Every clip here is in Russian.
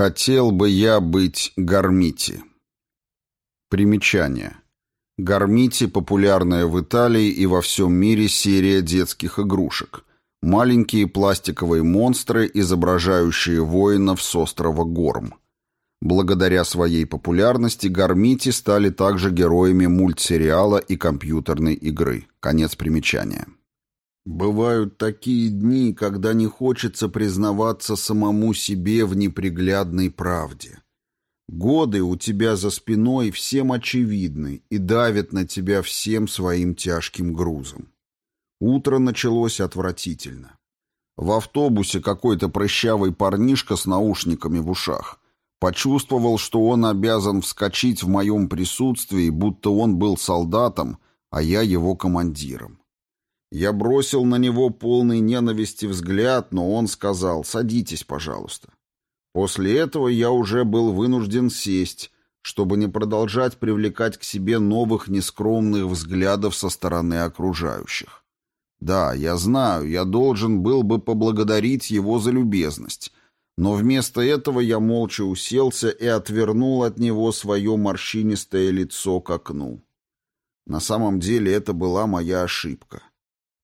Хотел бы я быть Гормити. Примечание. Гормити – популярная в Италии и во всем мире серия детских игрушек. Маленькие пластиковые монстры, изображающие воинов с острова Горм. Благодаря своей популярности Гормити стали также героями мультсериала и компьютерной игры. Конец примечания. Бывают такие дни, когда не хочется признаваться самому себе в неприглядной правде. Годы у тебя за спиной всем очевидны и давят на тебя всем своим тяжким грузом. Утро началось отвратительно. В автобусе какой-то прыщавый парнишка с наушниками в ушах почувствовал, что он обязан вскочить в моем присутствии, будто он был солдатом, а я его командиром. Я бросил на него полный ненависти взгляд, но он сказал «садитесь, пожалуйста». После этого я уже был вынужден сесть, чтобы не продолжать привлекать к себе новых нескромных взглядов со стороны окружающих. Да, я знаю, я должен был бы поблагодарить его за любезность, но вместо этого я молча уселся и отвернул от него свое морщинистое лицо к окну. На самом деле это была моя ошибка.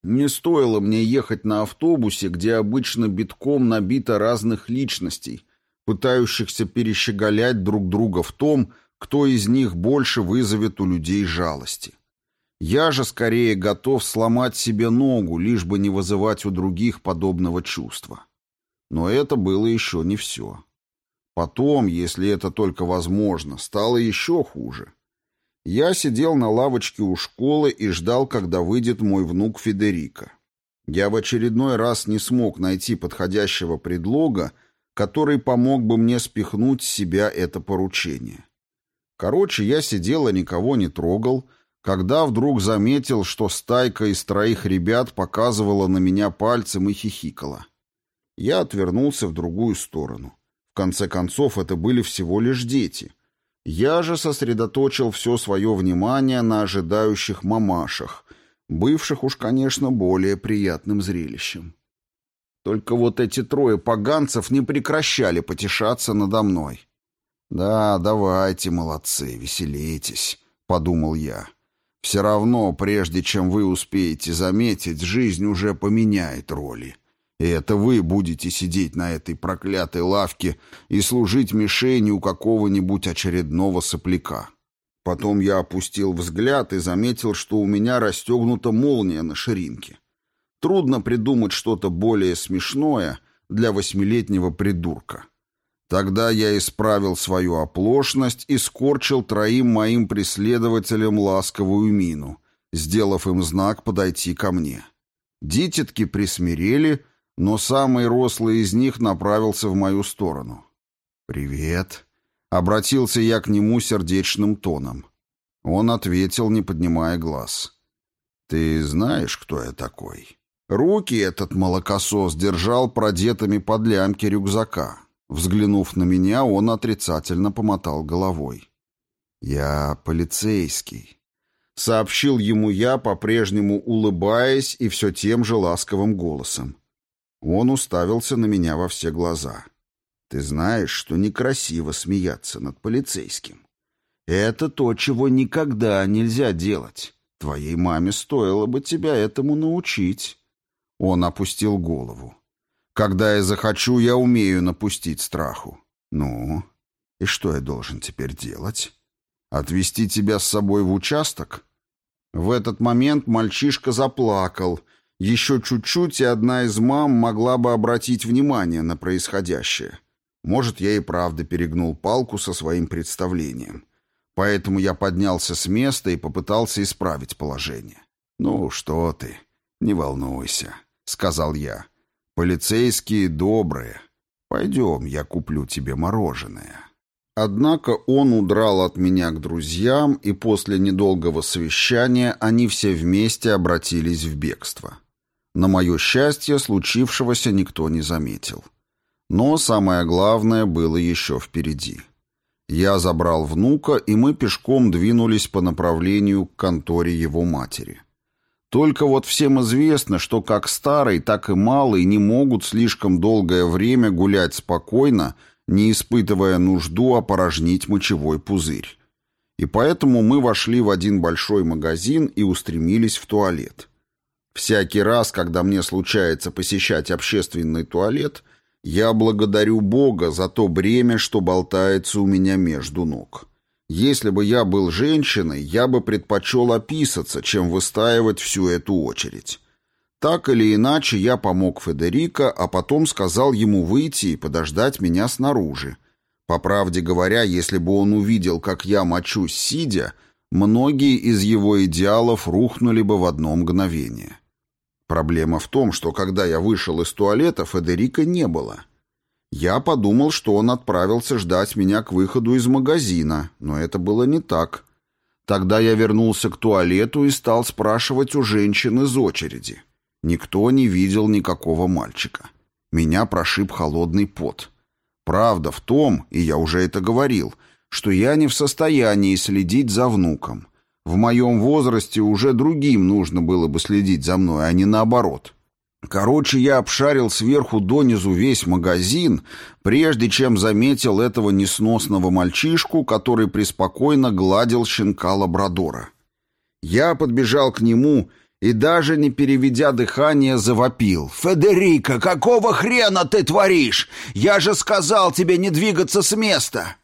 Не стоило мне ехать на автобусе, где обычно битком набито разных личностей, пытающихся перещеголять друг друга в том, кто из них больше вызовет у людей жалости. Я же скорее готов сломать себе ногу, лишь бы не вызывать у других подобного чувства. Но это было еще не все. Потом, если это только возможно, стало еще хуже. Я сидел на лавочке у школы и ждал, когда выйдет мой внук Федерико. Я в очередной раз не смог найти подходящего предлога, который помог бы мне спихнуть с себя это поручение. Короче, я сидел и никого не трогал, когда вдруг заметил, что стайка из троих ребят показывала на меня пальцем и хихикала. Я отвернулся в другую сторону. В конце концов, это были всего лишь дети — я же сосредоточил все свое внимание на ожидающих мамашах, бывших уж, конечно, более приятным зрелищем. Только вот эти трое поганцев не прекращали потешаться надо мной. «Да, давайте, молодцы, веселитесь», — подумал я. «Все равно, прежде чем вы успеете заметить, жизнь уже поменяет роли. И это вы будете сидеть на этой проклятой лавке и служить мишенью какого-нибудь очередного сопляка. Потом я опустил взгляд и заметил, что у меня расстегнута молния на ширинке. Трудно придумать что-то более смешное для восьмилетнего придурка. Тогда я исправил свою оплошность и скорчил троим моим преследователям ласковую мину, сделав им знак подойти ко мне. Дитятки присмирели — но самый рослый из них направился в мою сторону. «Привет», — обратился я к нему сердечным тоном. Он ответил, не поднимая глаз. «Ты знаешь, кто я такой?» Руки этот молокосос держал продетыми под лямки рюкзака. Взглянув на меня, он отрицательно помотал головой. «Я полицейский», — сообщил ему я, по-прежнему улыбаясь и все тем же ласковым голосом. Он уставился на меня во все глаза. «Ты знаешь, что некрасиво смеяться над полицейским. Это то, чего никогда нельзя делать. Твоей маме стоило бы тебя этому научить». Он опустил голову. «Когда я захочу, я умею напустить страху. Ну, и что я должен теперь делать? Отвезти тебя с собой в участок?» В этот момент мальчишка заплакал — еще чуть-чуть, и одна из мам могла бы обратить внимание на происходящее. Может, я и правда перегнул палку со своим представлением. Поэтому я поднялся с места и попытался исправить положение. «Ну, что ты, не волнуйся», — сказал я. «Полицейские добрые. Пойдем, я куплю тебе мороженое». Однако он удрал от меня к друзьям, и после недолгого совещания они все вместе обратились в бегство. На мое счастье, случившегося никто не заметил. Но самое главное было еще впереди. Я забрал внука, и мы пешком двинулись по направлению к конторе его матери. Только вот всем известно, что как старый, так и малый не могут слишком долгое время гулять спокойно, не испытывая нужду опорожнить мочевой пузырь. И поэтому мы вошли в один большой магазин и устремились в туалет. Всякий раз, когда мне случается посещать общественный туалет, я благодарю Бога за то бремя, что болтается у меня между ног. Если бы я был женщиной, я бы предпочел описаться, чем выстаивать всю эту очередь. Так или иначе, я помог Федерико, а потом сказал ему выйти и подождать меня снаружи. По правде говоря, если бы он увидел, как я мочусь сидя, многие из его идеалов рухнули бы в одно мгновение. Проблема в том, что когда я вышел из туалета, Федерика не было. Я подумал, что он отправился ждать меня к выходу из магазина, но это было не так. Тогда я вернулся к туалету и стал спрашивать у женщин из очереди. Никто не видел никакого мальчика. Меня прошиб холодный пот. Правда в том, и я уже это говорил, что я не в состоянии следить за внуком. В моем возрасте уже другим нужно было бы следить за мной, а не наоборот. Короче, я обшарил сверху донизу весь магазин, прежде чем заметил этого несносного мальчишку, который преспокойно гладил щенка лабрадора. Я подбежал к нему и, даже не переведя дыхание, завопил. «Федерико, какого хрена ты творишь? Я же сказал тебе не двигаться с места!»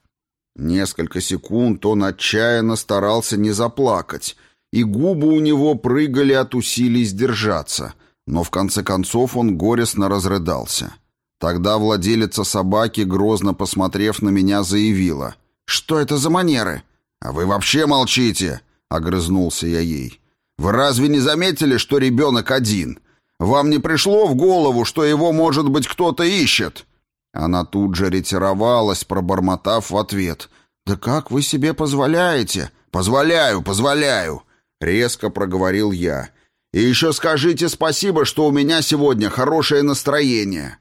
Несколько секунд он отчаянно старался не заплакать, и губы у него прыгали от усилий сдержаться, но в конце концов он горестно разрыдался. Тогда владелица собаки, грозно посмотрев на меня, заявила. «Что это за манеры?» «А вы вообще молчите!» — огрызнулся я ей. «Вы разве не заметили, что ребенок один? Вам не пришло в голову, что его, может быть, кто-то ищет?» Она тут же ретировалась, пробормотав в ответ. «Да как вы себе позволяете?» «Позволяю, позволяю!» — резко проговорил я. «И еще скажите спасибо, что у меня сегодня хорошее настроение!»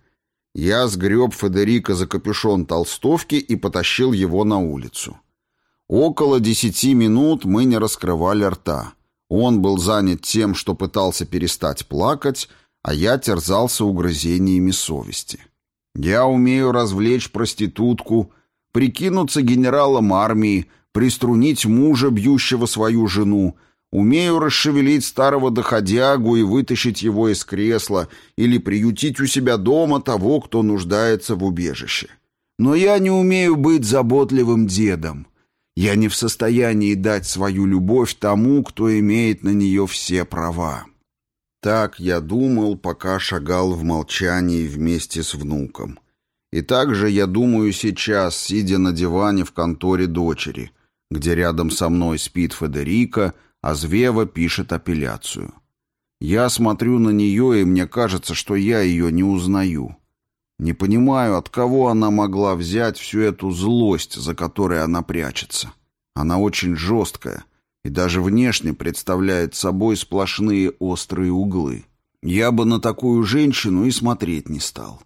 Я сгреб Федерико за капюшон толстовки и потащил его на улицу. Около десяти минут мы не раскрывали рта. Он был занят тем, что пытался перестать плакать, а я терзался угрызениями совести. Я умею развлечь проститутку, прикинуться генералом армии, приструнить мужа, бьющего свою жену, умею расшевелить старого доходягу и вытащить его из кресла или приютить у себя дома того, кто нуждается в убежище. Но я не умею быть заботливым дедом. Я не в состоянии дать свою любовь тому, кто имеет на нее все права. Так я думал, пока шагал в молчании вместе с внуком. И так же я думаю сейчас, сидя на диване в конторе дочери, где рядом со мной спит Федерика, а Звева пишет апелляцию. Я смотрю на нее, и мне кажется, что я ее не узнаю. Не понимаю, от кого она могла взять всю эту злость, за которой она прячется. Она очень жесткая, и даже внешне представляет собой сплошные острые углы. Я бы на такую женщину и смотреть не стал.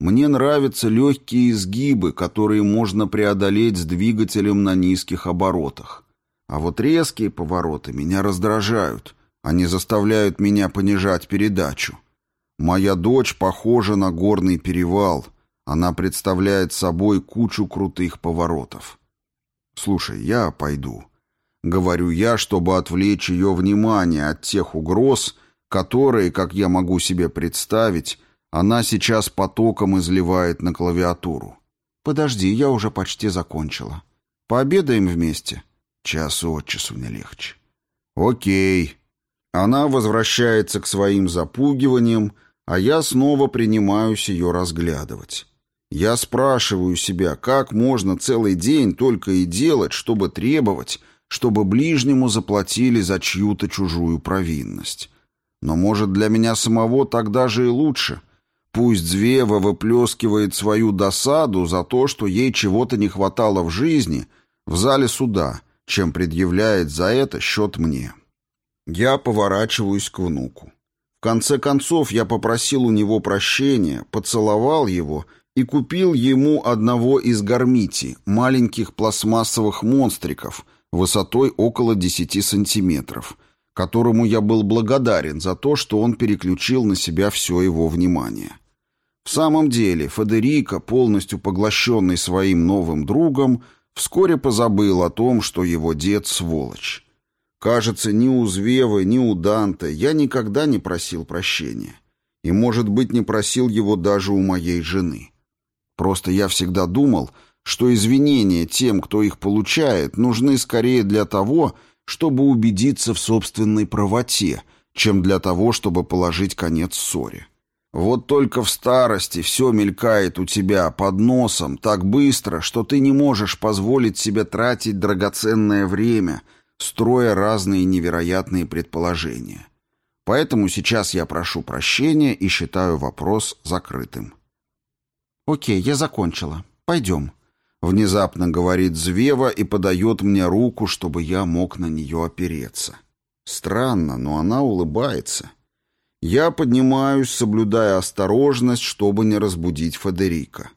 Мне нравятся легкие изгибы, которые можно преодолеть с двигателем на низких оборотах. А вот резкие повороты меня раздражают. Они заставляют меня понижать передачу. Моя дочь похожа на горный перевал. Она представляет собой кучу крутых поворотов. Слушай, я пойду. Говорю я, чтобы отвлечь ее внимание от тех угроз, которые, как я могу себе представить, она сейчас потоком изливает на клавиатуру. «Подожди, я уже почти закончила. Пообедаем вместе?» Час от часу не легче. «Окей». Она возвращается к своим запугиваниям, а я снова принимаюсь ее разглядывать. Я спрашиваю себя, как можно целый день только и делать, чтобы требовать, чтобы ближнему заплатили за чью-то чужую провинность. Но, может, для меня самого тогда же и лучше. Пусть Звева выплескивает свою досаду за то, что ей чего-то не хватало в жизни, в зале суда, чем предъявляет за это счет мне. Я поворачиваюсь к внуку. В конце концов, я попросил у него прощения, поцеловал его и купил ему одного из гармити, маленьких пластмассовых монстриков — высотой около 10 сантиметров, которому я был благодарен за то, что он переключил на себя все его внимание. В самом деле, Федерико, полностью поглощенный своим новым другом, вскоре позабыл о том, что его дед сволочь. Кажется, ни у Звевы, ни у Данте я никогда не просил прощения. И, может быть, не просил его даже у моей жены. Просто я всегда думал, что извинения тем, кто их получает, нужны скорее для того, чтобы убедиться в собственной правоте, чем для того, чтобы положить конец ссоре. Вот только в старости все мелькает у тебя под носом так быстро, что ты не можешь позволить себе тратить драгоценное время, строя разные невероятные предположения. Поэтому сейчас я прошу прощения и считаю вопрос закрытым. «Окей, я закончила. Пойдем», — внезапно говорит Звева и подает мне руку, чтобы я мог на нее опереться. Странно, но она улыбается. Я поднимаюсь, соблюдая осторожность, чтобы не разбудить Федерика.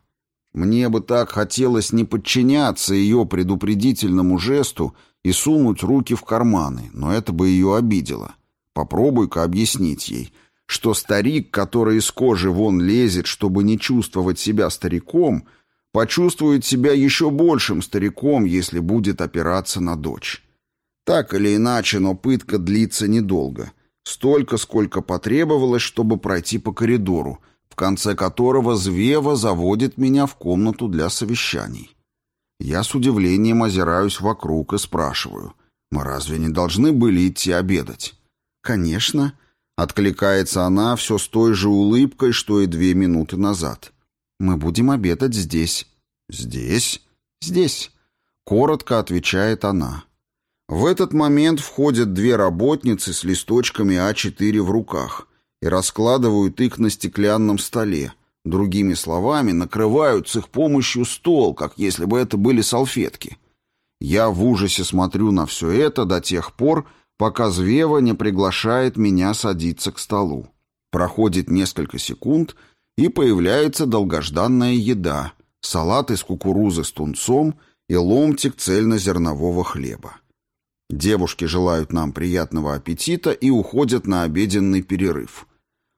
Мне бы так хотелось не подчиняться ее предупредительному жесту и сунуть руки в карманы, но это бы ее обидело. Попробуй-ка объяснить ей, что старик, который из кожи вон лезет, чтобы не чувствовать себя стариком, почувствует себя еще большим стариком, если будет опираться на дочь. Так или иначе, но пытка длится недолго. Столько, сколько потребовалось, чтобы пройти по коридору, в конце которого Звева заводит меня в комнату для совещаний. Я с удивлением озираюсь вокруг и спрашиваю, мы разве не должны были идти обедать? «Конечно», — откликается она все с той же улыбкой, что и две минуты назад. «Мы будем обедать здесь». «Здесь?» «Здесь», — коротко отвечает она. В этот момент входят две работницы с листочками А4 в руках и раскладывают их на стеклянном столе. Другими словами, накрывают с их помощью стол, как если бы это были салфетки. Я в ужасе смотрю на все это до тех пор, пока Звева не приглашает меня садиться к столу. Проходит несколько секунд, и появляется долгожданная еда, салат из кукурузы с тунцом и ломтик цельнозернового хлеба. Девушки желают нам приятного аппетита и уходят на обеденный перерыв.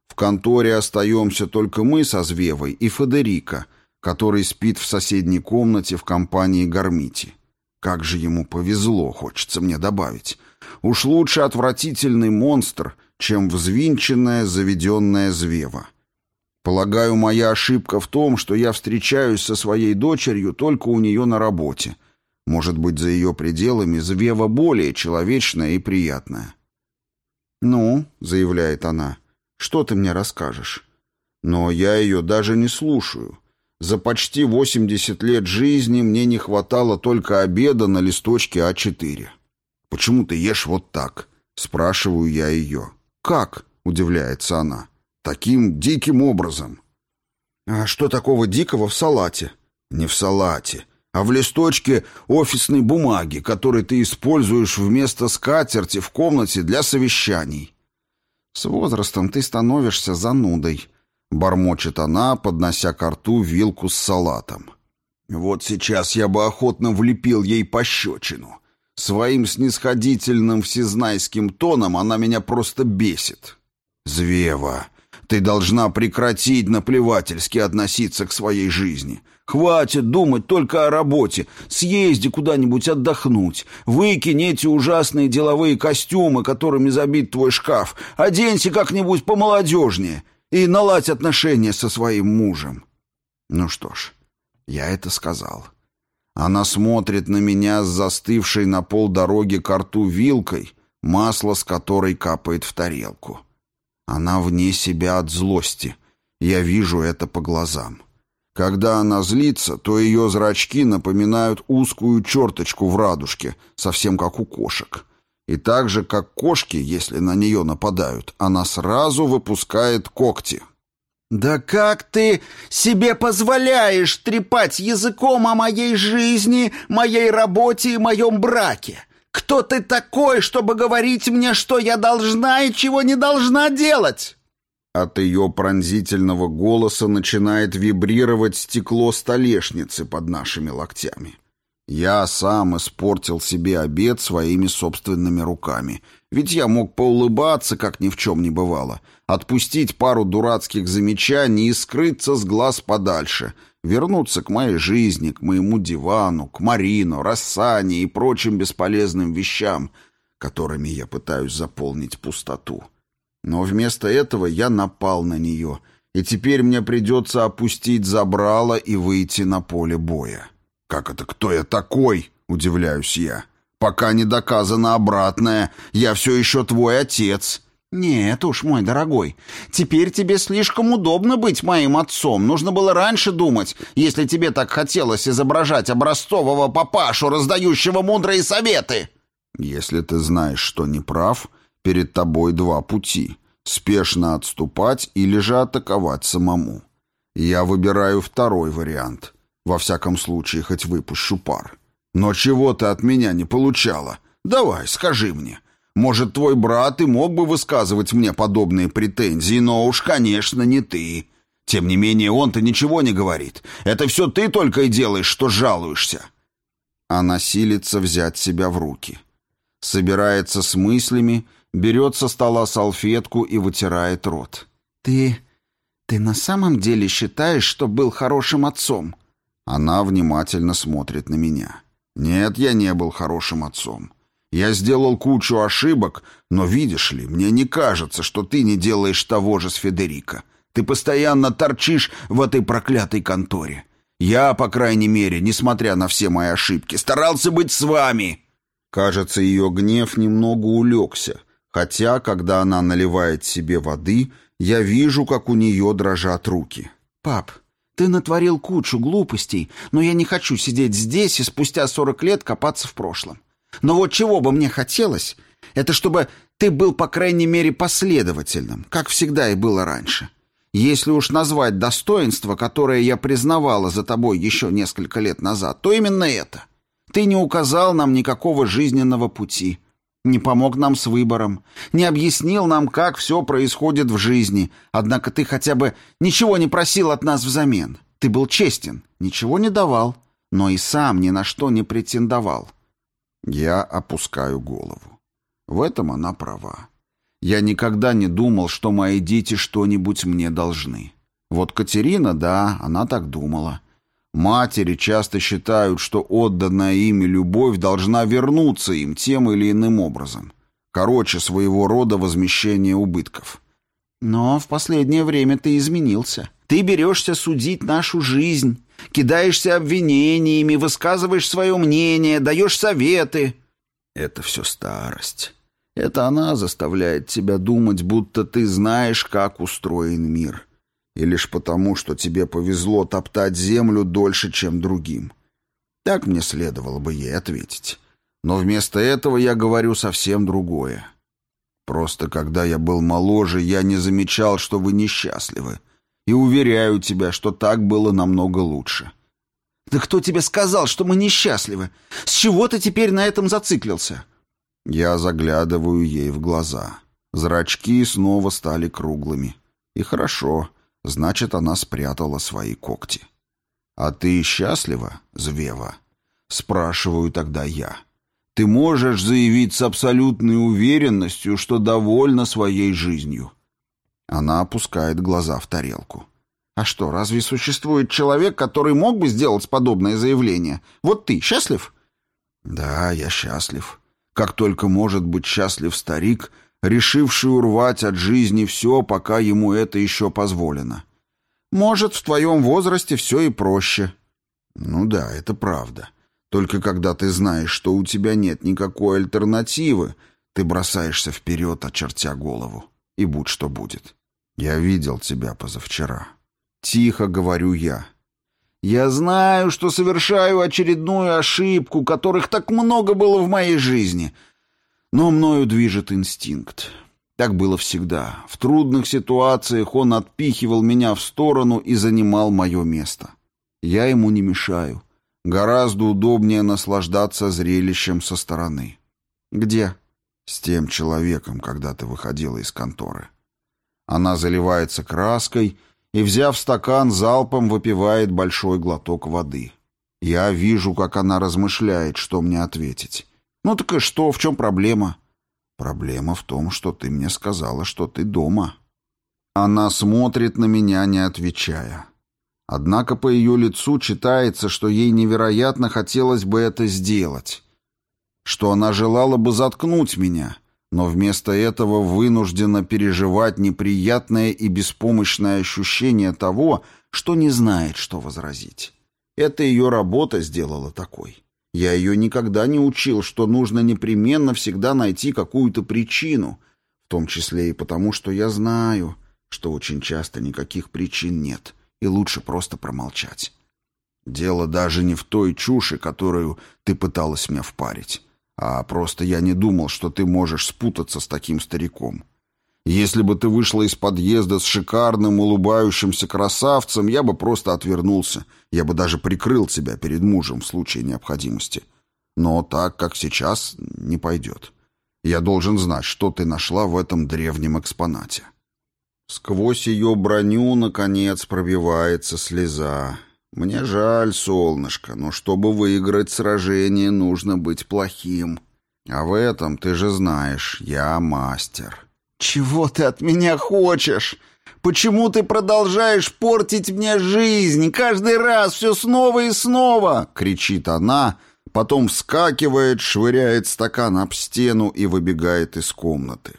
В конторе остаемся только мы со Звевой и Федерико, который спит в соседней комнате в компании Гармити. Как же ему повезло, хочется мне добавить. Уж лучше отвратительный монстр, чем взвинченная, заведенная звева. Полагаю, моя ошибка в том, что я встречаюсь со своей дочерью только у нее на работе. Может быть, за ее пределами звева более человечная и приятная. «Ну», — заявляет она, — «что ты мне расскажешь?» Но я ее даже не слушаю. За почти 80 лет жизни мне не хватало только обеда на листочке А4. «Почему ты ешь вот так?» — спрашиваю я ее. «Как?» — удивляется она. «Таким диким образом». «А что такого дикого в салате?» «Не в салате, а в листочке офисной бумаги, который ты используешь вместо скатерти в комнате для совещаний». «С возрастом ты становишься занудой», — бормочет она, поднося к рту вилку с салатом. «Вот сейчас я бы охотно влепил ей пощечину. Своим снисходительным всезнайским тоном она меня просто бесит. «Звева, ты должна прекратить наплевательски относиться к своей жизни. Хватит думать только о работе. Съезди куда-нибудь отдохнуть. Выкинь эти ужасные деловые костюмы, которыми забит твой шкаф. Оденься как-нибудь помолодежнее и наладь отношения со своим мужем». Ну что ж, я это сказал. Она смотрит на меня с застывшей на полдороги к рту вилкой, масло с которой капает в тарелку. Она вне себя от злости. Я вижу это по глазам. Когда она злится, то ее зрачки напоминают узкую черточку в радужке, совсем как у кошек. И так же, как кошки, если на нее нападают, она сразу выпускает когти. «Да как ты себе позволяешь трепать языком о моей жизни, моей работе и моем браке? Кто ты такой, чтобы говорить мне, что я должна и чего не должна делать?» От ее пронзительного голоса начинает вибрировать стекло столешницы под нашими локтями. Я сам испортил себе обед своими собственными руками. Ведь я мог поулыбаться, как ни в чем не бывало, отпустить пару дурацких замечаний и скрыться с глаз подальше, вернуться к моей жизни, к моему дивану, к Марину, Рассане и прочим бесполезным вещам, которыми я пытаюсь заполнить пустоту. Но вместо этого я напал на нее, и теперь мне придется опустить забрало и выйти на поле боя. «Как это кто я такой?» — удивляюсь я. Пока не доказано обратное, я все еще твой отец». «Нет уж, мой дорогой, теперь тебе слишком удобно быть моим отцом. Нужно было раньше думать, если тебе так хотелось изображать образцового папашу, раздающего мудрые советы». «Если ты знаешь, что не прав, перед тобой два пути — спешно отступать или же атаковать самому. Я выбираю второй вариант. Во всяком случае, хоть выпущу пар». Но чего ты от меня не получала? Давай, скажи мне. Может, твой брат и мог бы высказывать мне подобные претензии, но уж, конечно, не ты. Тем не менее, он-то ничего не говорит. Это все ты только и делаешь, что жалуешься. Она силится взять себя в руки. Собирается с мыслями, берет со стола салфетку и вытирает рот. «Ты... ты на самом деле считаешь, что был хорошим отцом?» Она внимательно смотрит на меня. Нет, я не был хорошим отцом. Я сделал кучу ошибок, но видишь ли, мне не кажется, что ты не делаешь того же с Федерико. Ты постоянно торчишь в этой проклятой конторе. Я, по крайней мере, несмотря на все мои ошибки, старался быть с вами. Кажется, ее гнев немного улегся, хотя, когда она наливает себе воды, я вижу, как у нее дрожат руки. «Пап, ты натворил кучу глупостей, но я не хочу сидеть здесь и спустя сорок лет копаться в прошлом. Но вот чего бы мне хотелось, это чтобы ты был, по крайней мере, последовательным, как всегда и было раньше. Если уж назвать достоинство, которое я признавала за тобой еще несколько лет назад, то именно это. Ты не указал нам никакого жизненного пути, не помог нам с выбором, не объяснил нам, как все происходит в жизни, однако ты хотя бы ничего не просил от нас взамен. Ты был честен, ничего не давал, но и сам ни на что не претендовал. Я опускаю голову. В этом она права. Я никогда не думал, что мои дети что-нибудь мне должны. Вот Катерина, да, она так думала. Матери часто считают, что отданная ими любовь должна вернуться им тем или иным образом. Короче, своего рода возмещение убытков. Но в последнее время ты изменился. Ты берешься судить нашу жизнь, кидаешься обвинениями, высказываешь свое мнение, даешь советы. Это все старость. Это она заставляет тебя думать, будто ты знаешь, как устроен мир и лишь потому, что тебе повезло топтать землю дольше, чем другим. Так мне следовало бы ей ответить. Но вместо этого я говорю совсем другое. Просто когда я был моложе, я не замечал, что вы несчастливы. И уверяю тебя, что так было намного лучше. «Да кто тебе сказал, что мы несчастливы? С чего ты теперь на этом зациклился?» Я заглядываю ей в глаза. Зрачки снова стали круглыми. И хорошо. Значит, она спрятала свои когти. «А ты счастлива, Звева?» Спрашиваю тогда я. «Ты можешь заявить с абсолютной уверенностью, что довольна своей жизнью?» Она опускает глаза в тарелку. «А что, разве существует человек, который мог бы сделать подобное заявление? Вот ты счастлив?» «Да, я счастлив. Как только может быть счастлив старик, решивший урвать от жизни все, пока ему это еще позволено. Может, в твоем возрасте все и проще. Ну да, это правда. Только когда ты знаешь, что у тебя нет никакой альтернативы, ты бросаешься вперед, очертя голову. И будь что будет. Я видел тебя позавчера. Тихо говорю я. Я знаю, что совершаю очередную ошибку, которых так много было в моей жизни — но мною движет инстинкт. Так было всегда. В трудных ситуациях он отпихивал меня в сторону и занимал мое место. Я ему не мешаю. Гораздо удобнее наслаждаться зрелищем со стороны. «Где?» «С тем человеком, когда ты выходила из конторы». Она заливается краской и, взяв стакан, залпом выпивает большой глоток воды. Я вижу, как она размышляет, что мне ответить. Ну так и что, в чем проблема? Проблема в том, что ты мне сказала, что ты дома. Она смотрит на меня, не отвечая. Однако по ее лицу читается, что ей невероятно хотелось бы это сделать. Что она желала бы заткнуть меня, но вместо этого вынуждена переживать неприятное и беспомощное ощущение того, что не знает, что возразить. Это ее работа сделала такой. Я ее никогда не учил, что нужно непременно всегда найти какую-то причину, в том числе и потому, что я знаю, что очень часто никаких причин нет, и лучше просто промолчать. Дело даже не в той чуши, которую ты пыталась мне впарить, а просто я не думал, что ты можешь спутаться с таким стариком. Если бы ты вышла из подъезда с шикарным улыбающимся красавцем, я бы просто отвернулся. Я бы даже прикрыл тебя перед мужем в случае необходимости. Но так, как сейчас, не пойдет. Я должен знать, что ты нашла в этом древнем экспонате. Сквозь ее броню, наконец, пробивается слеза. Мне жаль, солнышко, но чтобы выиграть сражение, нужно быть плохим. А в этом, ты же знаешь, я мастер». «Чего ты от меня хочешь? Почему ты продолжаешь портить мне жизнь? Каждый раз все снова и снова!» — кричит она, потом вскакивает, швыряет стакан об стену и выбегает из комнаты.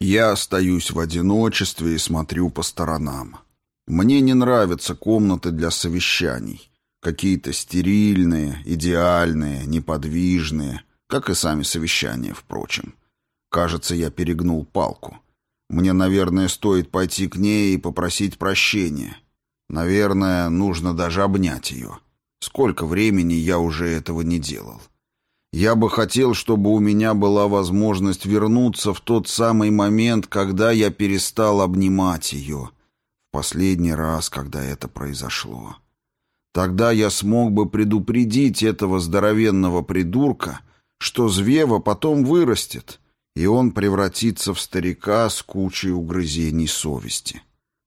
Я остаюсь в одиночестве и смотрю по сторонам. Мне не нравятся комнаты для совещаний. Какие-то стерильные, идеальные, неподвижные, как и сами совещания, впрочем. Кажется, я перегнул палку. Мне, наверное, стоит пойти к ней и попросить прощения. Наверное, нужно даже обнять ее. Сколько времени я уже этого не делал. Я бы хотел, чтобы у меня была возможность вернуться в тот самый момент, когда я перестал обнимать ее. В последний раз, когда это произошло. Тогда я смог бы предупредить этого здоровенного придурка, что Звева потом вырастет — и он превратится в старика с кучей угрызений совести.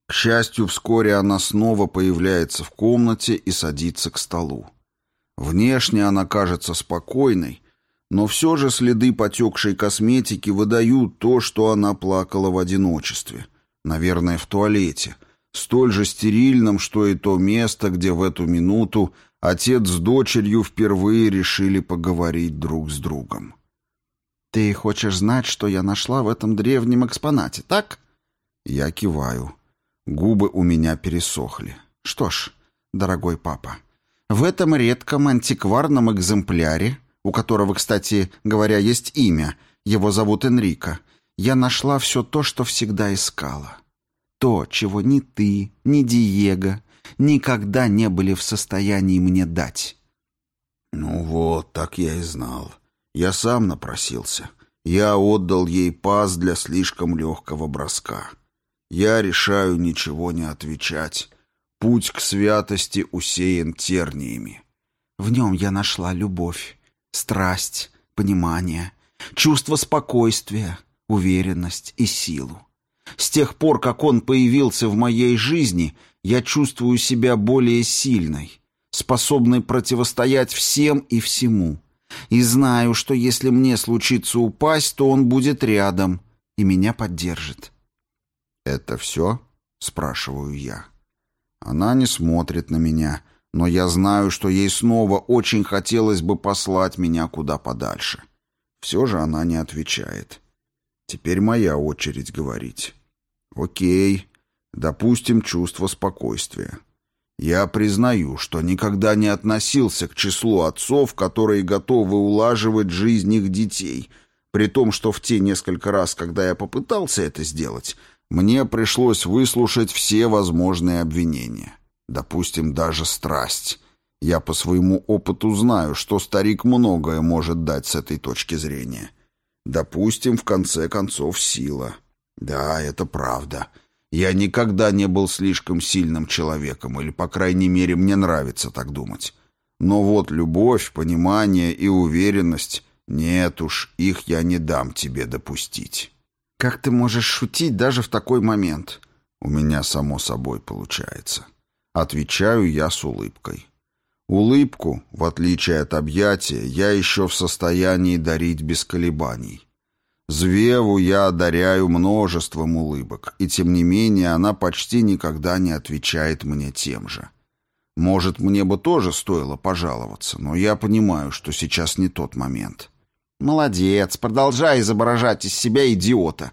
К счастью, вскоре она снова появляется в комнате и садится к столу. Внешне она кажется спокойной, но все же следы потекшей косметики выдают то, что она плакала в одиночестве, наверное, в туалете, столь же стерильном, что и то место, где в эту минуту отец с дочерью впервые решили поговорить друг с другом. «Ты хочешь знать, что я нашла в этом древнем экспонате, так?» Я киваю. Губы у меня пересохли. «Что ж, дорогой папа, в этом редком антикварном экземпляре, у которого, кстати говоря, есть имя, его зовут Энрико, я нашла все то, что всегда искала. То, чего ни ты, ни Диего никогда не были в состоянии мне дать». «Ну вот, так я и знал. Я сам напросился. Я отдал ей пас для слишком легкого броска. Я решаю ничего не отвечать. Путь к святости усеян терниями. В нем я нашла любовь, страсть, понимание, чувство спокойствия, уверенность и силу. С тех пор, как он появился в моей жизни, я чувствую себя более сильной, способной противостоять всем и всему. И знаю, что если мне случится упасть, то он будет рядом и меня поддержит. «Это все?» — спрашиваю я. Она не смотрит на меня, но я знаю, что ей снова очень хотелось бы послать меня куда подальше. Все же она не отвечает. Теперь моя очередь говорить. «Окей, допустим, чувство спокойствия. Я признаю, что никогда не относился к числу отцов, которые готовы улаживать жизнь их детей, при том, что в те несколько раз, когда я попытался это сделать, мне пришлось выслушать все возможные обвинения. Допустим, даже страсть. Я по своему опыту знаю, что старик многое может дать с этой точки зрения. Допустим, в конце концов, сила. Да, это правда. Я никогда не был слишком сильным человеком, или, по крайней мере, мне нравится так думать. Но вот любовь, понимание и уверенность... Нет уж, их я не дам тебе допустить. Как ты можешь шутить даже в такой момент? У меня само собой получается. Отвечаю я с улыбкой. Улыбку, в отличие от объятия, я еще в состоянии дарить без колебаний. Звеву я одаряю множеством улыбок, и тем не менее она почти никогда не отвечает мне тем же. Может, мне бы тоже стоило пожаловаться, но я понимаю, что сейчас не тот момент. Молодец, продолжай изображать из себя идиота.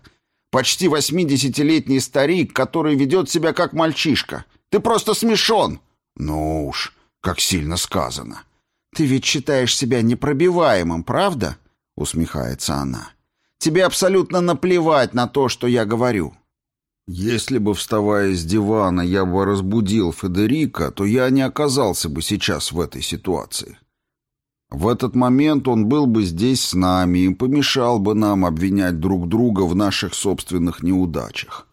Почти восьмидесятилетний старик, который ведет себя как мальчишка. Ты просто смешон. Ну уж, как сильно сказано. Ты ведь считаешь себя непробиваемым, правда? Усмехается она. Тебе абсолютно наплевать на то, что я говорю. Если бы, вставая с дивана, я бы разбудил Федерика, то я не оказался бы сейчас в этой ситуации. В этот момент он был бы здесь с нами и помешал бы нам обвинять друг друга в наших собственных неудачах.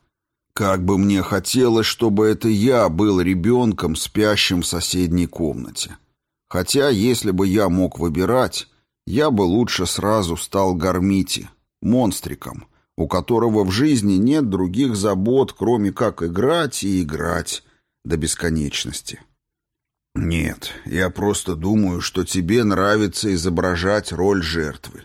Как бы мне хотелось, чтобы это я был ребенком, спящим в соседней комнате. Хотя, если бы я мог выбирать, я бы лучше сразу стал Гармити, монстриком, у которого в жизни нет других забот, кроме как играть и играть до бесконечности. Нет, я просто думаю, что тебе нравится изображать роль жертвы.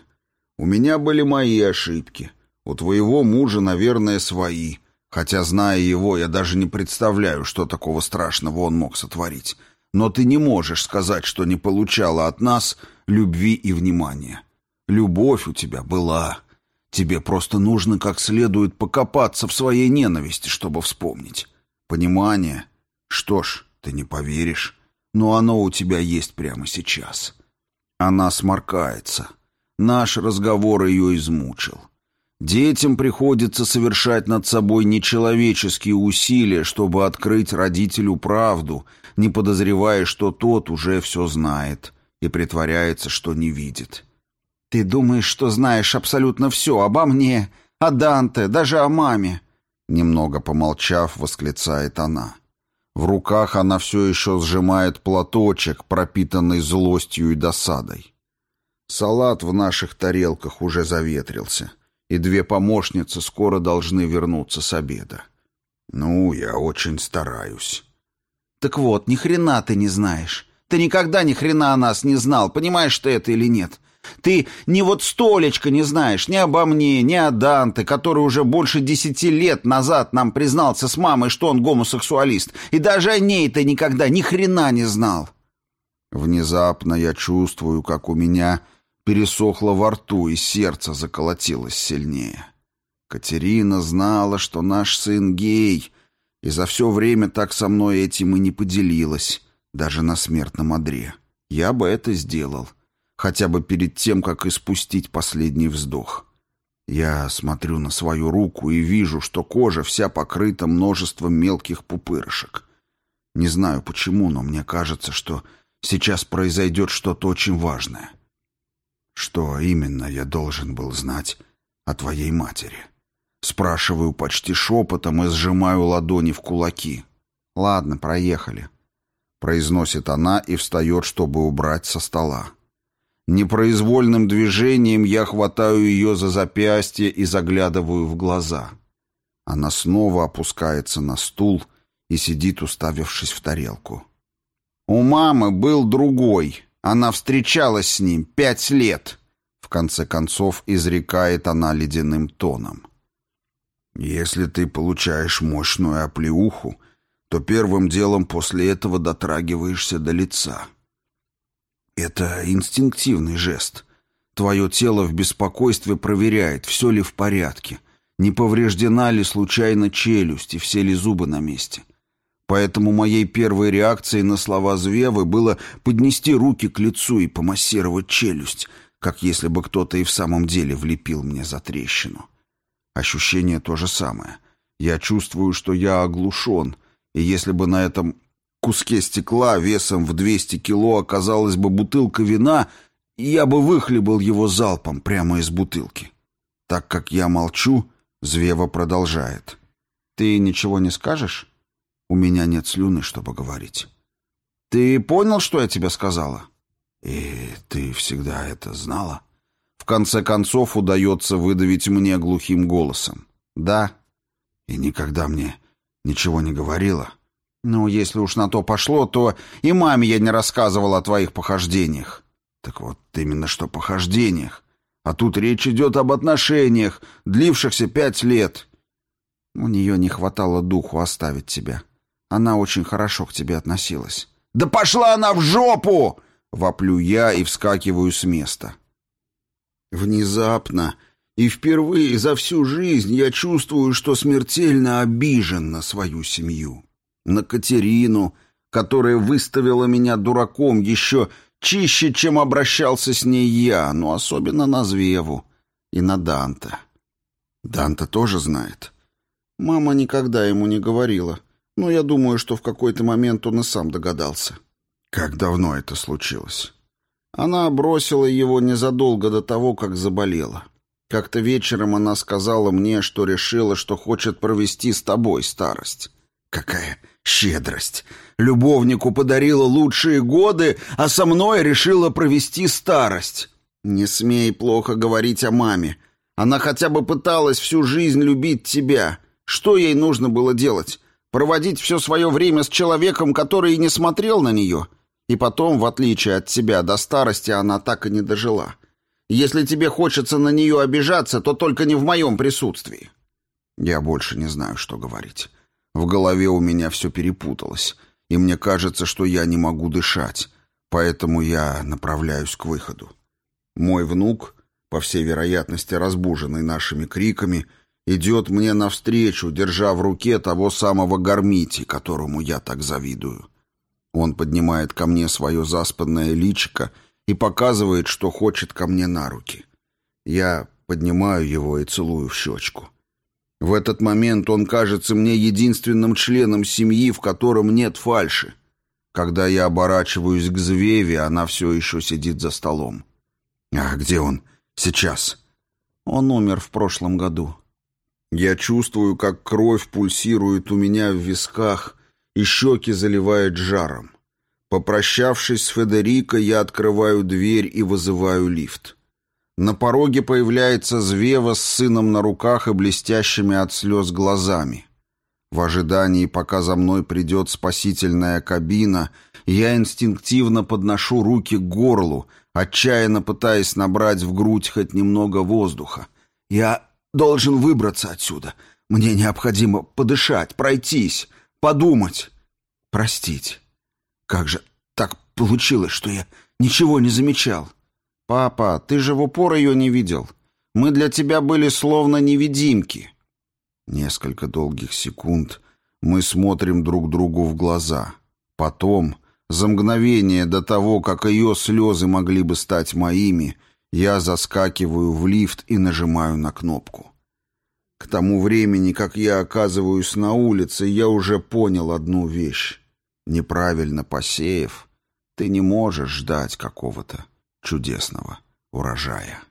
У меня были мои ошибки, у твоего мужа, наверное, свои, хотя, зная его, я даже не представляю, что такого страшного он мог сотворить. Но ты не можешь сказать, что не получала от нас любви и внимания. Любовь у тебя была, Тебе просто нужно как следует покопаться в своей ненависти, чтобы вспомнить. Понимание? Что ж, ты не поверишь, но оно у тебя есть прямо сейчас. Она сморкается. Наш разговор ее измучил. Детям приходится совершать над собой нечеловеческие усилия, чтобы открыть родителю правду, не подозревая, что тот уже все знает и притворяется, что не видит. «Ты думаешь, что знаешь абсолютно все обо мне, о Данте, даже о маме?» Немного помолчав, восклицает она. В руках она все еще сжимает платочек, пропитанный злостью и досадой. Салат в наших тарелках уже заветрился, и две помощницы скоро должны вернуться с обеда. Ну, я очень стараюсь. Так вот, ни хрена ты не знаешь. Ты никогда ни хрена о нас не знал, понимаешь ты это или нет? Ты ни вот столечко не знаешь ни обо мне, ни о Данте, который уже больше десяти лет назад нам признался с мамой, что он гомосексуалист, и даже о ней ты никогда ни хрена не знал. Внезапно я чувствую, как у меня пересохло во рту и сердце заколотилось сильнее. Катерина знала, что наш сын гей, и за все время так со мной этим и не поделилась, даже на смертном одре. Я бы это сделал хотя бы перед тем, как испустить последний вздох. Я смотрю на свою руку и вижу, что кожа вся покрыта множеством мелких пупырышек. Не знаю почему, но мне кажется, что сейчас произойдет что-то очень важное. Что именно я должен был знать о твоей матери? Спрашиваю почти шепотом и сжимаю ладони в кулаки. «Ладно, проехали», — произносит она и встает, чтобы убрать со стола. Непроизвольным движением я хватаю ее за запястье и заглядываю в глаза. Она снова опускается на стул и сидит, уставившись в тарелку. «У мамы был другой. Она встречалась с ним пять лет», — в конце концов изрекает она ледяным тоном. «Если ты получаешь мощную оплеуху, то первым делом после этого дотрагиваешься до лица». Это инстинктивный жест. Твое тело в беспокойстве проверяет, все ли в порядке, не повреждена ли случайно челюсть и все ли зубы на месте. Поэтому моей первой реакцией на слова Звевы было поднести руки к лицу и помассировать челюсть, как если бы кто-то и в самом деле влепил мне за трещину. Ощущение то же самое. Я чувствую, что я оглушен, и если бы на этом куске стекла весом в 200 кило оказалась бы бутылка вина, я бы выхлебал его залпом прямо из бутылки. Так как я молчу, Звева продолжает. «Ты ничего не скажешь?» «У меня нет слюны, чтобы говорить». «Ты понял, что я тебе сказала?» «И ты всегда это знала?» В конце концов удается выдавить мне глухим голосом. «Да». «И никогда мне ничего не говорила?» «Ну, если уж на то пошло, то и маме я не рассказывал о твоих похождениях». «Так вот именно что похождениях, А тут речь идет об отношениях, длившихся пять лет. У нее не хватало духу оставить тебя. Она очень хорошо к тебе относилась. «Да пошла она в жопу!» — воплю я и вскакиваю с места. Внезапно и впервые за всю жизнь я чувствую, что смертельно обижен на свою семью. На Катерину, которая выставила меня дураком еще чище, чем обращался с ней я, но особенно на Звеву и на Данта. Данта тоже знает. Мама никогда ему не говорила, но я думаю, что в какой-то момент он и сам догадался. Как давно это случилось? Она бросила его незадолго до того, как заболела. Как-то вечером она сказала мне, что решила, что хочет провести с тобой старость. Какая щедрость! Любовнику подарила лучшие годы, а со мной решила провести старость. Не смей плохо говорить о маме. Она хотя бы пыталась всю жизнь любить тебя. Что ей нужно было делать? Проводить все свое время с человеком, который и не смотрел на нее? И потом, в отличие от тебя, до старости она так и не дожила. Если тебе хочется на нее обижаться, то только не в моем присутствии. Я больше не знаю, что говорить. В голове у меня все перепуталось, и мне кажется, что я не могу дышать, поэтому я направляюсь к выходу. Мой внук, по всей вероятности разбуженный нашими криками, идет мне навстречу, держа в руке того самого гармити, которому я так завидую. Он поднимает ко мне свое заспанное личико и показывает, что хочет ко мне на руки. Я поднимаю его и целую в щечку. В этот момент он кажется мне единственным членом семьи, в котором нет фальши. Когда я оборачиваюсь к Звеве, она все еще сидит за столом. А где он сейчас? Он умер в прошлом году. Я чувствую, как кровь пульсирует у меня в висках, и щеки заливает жаром. Попрощавшись с Федерико, я открываю дверь и вызываю лифт. На пороге появляется Звева с сыном на руках и блестящими от слез глазами. В ожидании, пока за мной придет спасительная кабина, я инстинктивно подношу руки к горлу, отчаянно пытаясь набрать в грудь хоть немного воздуха. Я должен выбраться отсюда. Мне необходимо подышать, пройтись, подумать, простить. Как же так получилось, что я ничего не замечал? Папа, ты же в упор ее не видел. Мы для тебя были словно невидимки. Несколько долгих секунд мы смотрим друг другу в глаза. Потом, за мгновение до того, как ее слезы могли бы стать моими, я заскакиваю в лифт и нажимаю на кнопку. К тому времени, как я оказываюсь на улице, я уже понял одну вещь. Неправильно посеяв, ты не можешь ждать какого-то чудесного урожая.